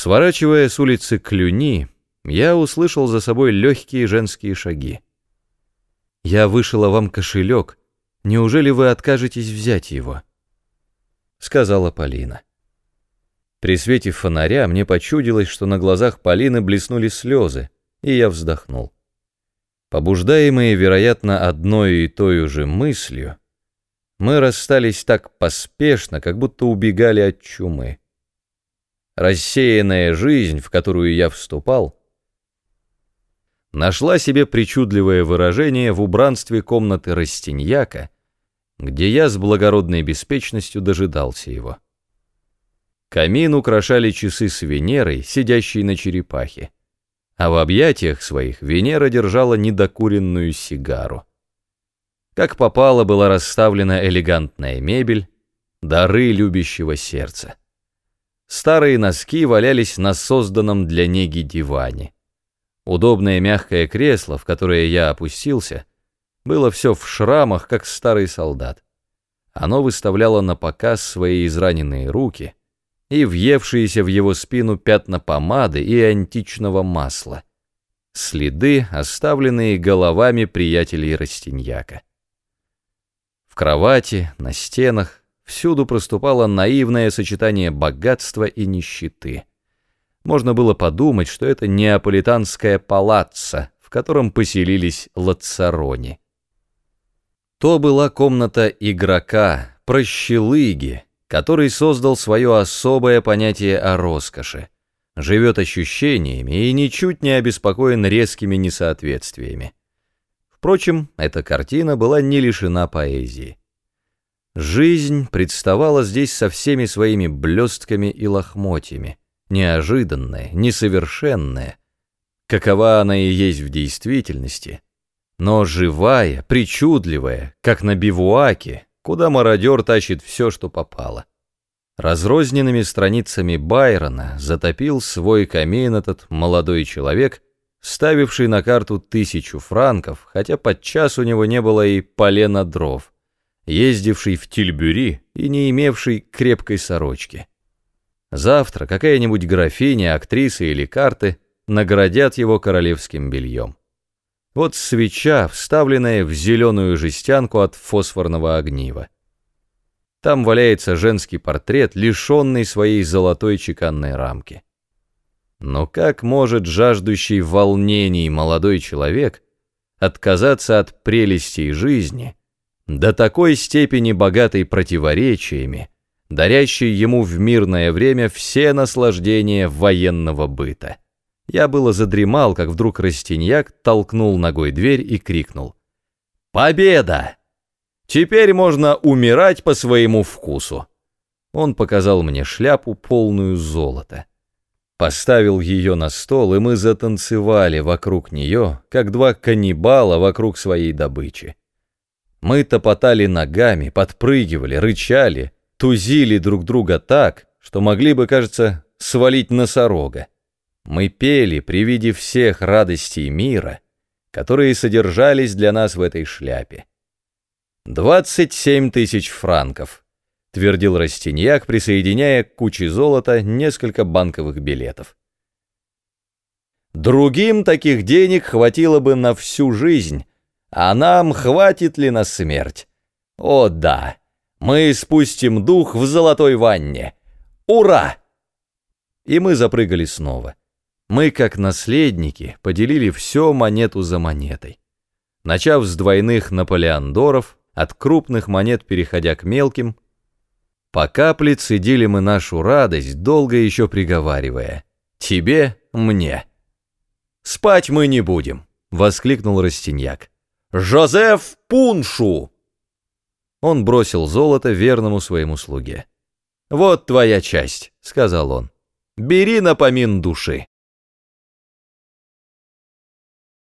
Сворачивая с улицы Клюни, я услышал за собой легкие женские шаги. «Я вышила вам кошелек. Неужели вы откажетесь взять его?» — сказала Полина. При свете фонаря мне почудилось, что на глазах Полины блеснули слезы, и я вздохнул. Побуждаемые, вероятно, одной и той же мыслью, мы расстались так поспешно, как будто убегали от чумы. Рассеянная жизнь, в которую я вступал, нашла себе причудливое выражение в убранстве комнаты Растиньяка, где я с благородной беспечностью дожидался его. Камин украшали часы с Венерой, сидящей на черепахе а в объятиях своих Венера держала недокуренную сигару. Как попало была расставлена элегантная мебель, дары любящего сердца. Старые носки валялись на созданном для неги диване. Удобное мягкое кресло, в которое я опустился, было все в шрамах, как старый солдат. Оно выставляло на показ свои израненные руки — и въевшиеся в его спину пятна помады и античного масла. Следы, оставленные головами приятелей Растиньяка. В кровати, на стенах, всюду проступало наивное сочетание богатства и нищеты. Можно было подумать, что это неаполитанское палаццо, в котором поселились лацарони. То была комната игрока, прощелыги, который создал свое особое понятие о роскоши, живет ощущениями и ничуть не обеспокоен резкими несоответствиями. Впрочем, эта картина была не лишена поэзии. Жизнь представала здесь со всеми своими блестками и лохмотьями, неожиданная, несовершенная, какова она и есть в действительности, но живая, причудливая, как на бивуаке, куда мародер тащит все, что попало. Разрозненными страницами Байрона затопил свой камин этот молодой человек, ставивший на карту тысячу франков, хотя подчас у него не было и полена дров, ездивший в Тильбюри и не имевший крепкой сорочки. Завтра какая-нибудь графиня, актриса или карты наградят его королевским бельем. Вот свеча, вставленная в зеленую жестянку от фосфорного огнива. Там валяется женский портрет, лишенный своей золотой чеканной рамки. Но как может жаждущий волнений молодой человек отказаться от прелестей жизни до такой степени богатой противоречиями, дарящей ему в мирное время все наслаждения военного быта? Я было задремал, как вдруг Растиньяк толкнул ногой дверь и крикнул. «Победа! Теперь можно умирать по своему вкусу!» Он показал мне шляпу, полную золота. Поставил ее на стол, и мы затанцевали вокруг нее, как два каннибала вокруг своей добычи. Мы топотали ногами, подпрыгивали, рычали, тузили друг друга так, что могли бы, кажется, свалить носорога. Мы пели при виде всех радостей мира, которые содержались для нас в этой шляпе. «Двадцать семь тысяч франков», — твердил Растиньяк, присоединяя к куче золота несколько банковых билетов. «Другим таких денег хватило бы на всю жизнь, а нам хватит ли на смерть? О да, мы спустим дух в золотой ванне! Ура!» И мы запрыгали снова. Мы, как наследники, поделили все монету за монетой. Начав с двойных наполеондоров, от крупных монет переходя к мелким, по капле цедили мы нашу радость, долго еще приговаривая «Тебе, мне». «Спать мы не будем!» — воскликнул Растиньяк. «Жозеф Пуншу!» Он бросил золото верному своему слуге. «Вот твоя часть», — сказал он. «Бери напомин души».